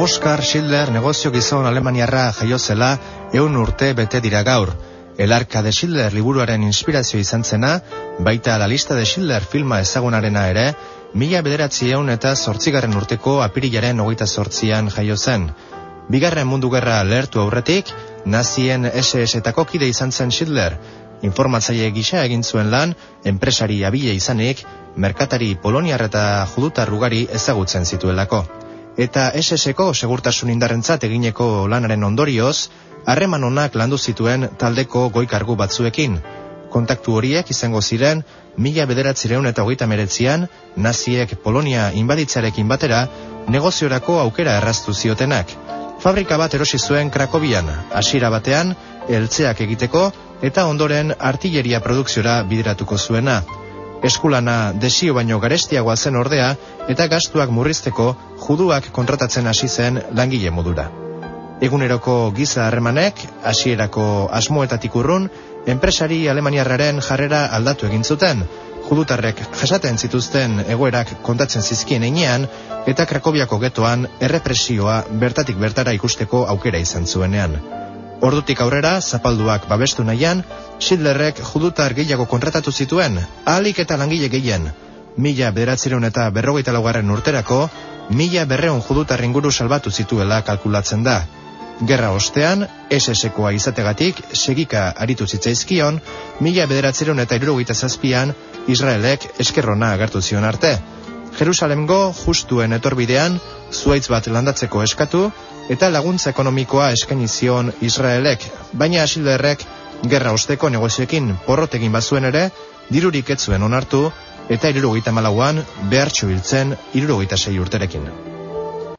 Oskar Schindler negozio gizon Alemaniarra jaiozela eun urte bete dira gaur. El Arca de Schindler liburuaren inspirazio izan zena, baita la lista de Schindler filma ezagunarena ere, mila bederatzi eun eta zortzigarren urteko apirilaren hogeita zortzian jaio zen. Bigarren mundu gerra lehertu aurretik, nazien SS-etako kide izan zen Schindler. Informatzaile gisa egin zuen lan, enpresari abile izanik, merkatari poloniar eta judutar ugari ezagutzen zituelako. Eta SS-eko segurtasun indarrentzat egineko lanaren ondorioz, harreman onak landu zituen taldeko goikargu batzuekin. Kontaktu horiek izango ziren, mila bederatzireun eta hogeita meretzian, naziek Polonia inbaditzarekin batera, negoziorako aukera erraztu ziotenak. Fabrika bat erosi zuen Krakobian, hasiera batean, eltzeak egiteko, eta ondoren artilleria produkziora bideratuko zuena. Eskulana desio baino garestiagoa zen ordea, eta gastuak murrizteko juduak kontratatzen hasi zen langile modura. Eguneroko giza harremanek, hasierako asmoetatik urrun, enpresari alemaniarraren jarrera aldatu egin zuten, judutarrek jasaten zituzten egoerak kontatzen zizkien einean, eta Krakobiako getoan errepresioa bertatik bertara ikusteko aukera izan zuenean. Ordutik aurrera, zapalduak babestu nahian, Schindlerrek judutar gehiago kontratatu zituen, ahalik eta langile gehien. Mila bederatzireun eta berrogeita laugarren urterako, mila berreun judutar inguru salbatu zituela kalkulatzen da. Gerra ostean, SS-koa izategatik, segika aritu zitzaizkion, mila bederatzeron eta irurogeita zazpian, Israelek eskerrona agertu zion arte. Jerusalemgo justuen etorbidean, zuaitz bat landatzeko eskatu, eta laguntza ekonomikoa eskaini zion Israelek, baina asilderrek gerra osteko negozioekin porrotekin bazuen ere, dirurik etzuen onartu, eta irurogeita malauan behartxo hiltzen irurogeita sei urterekin.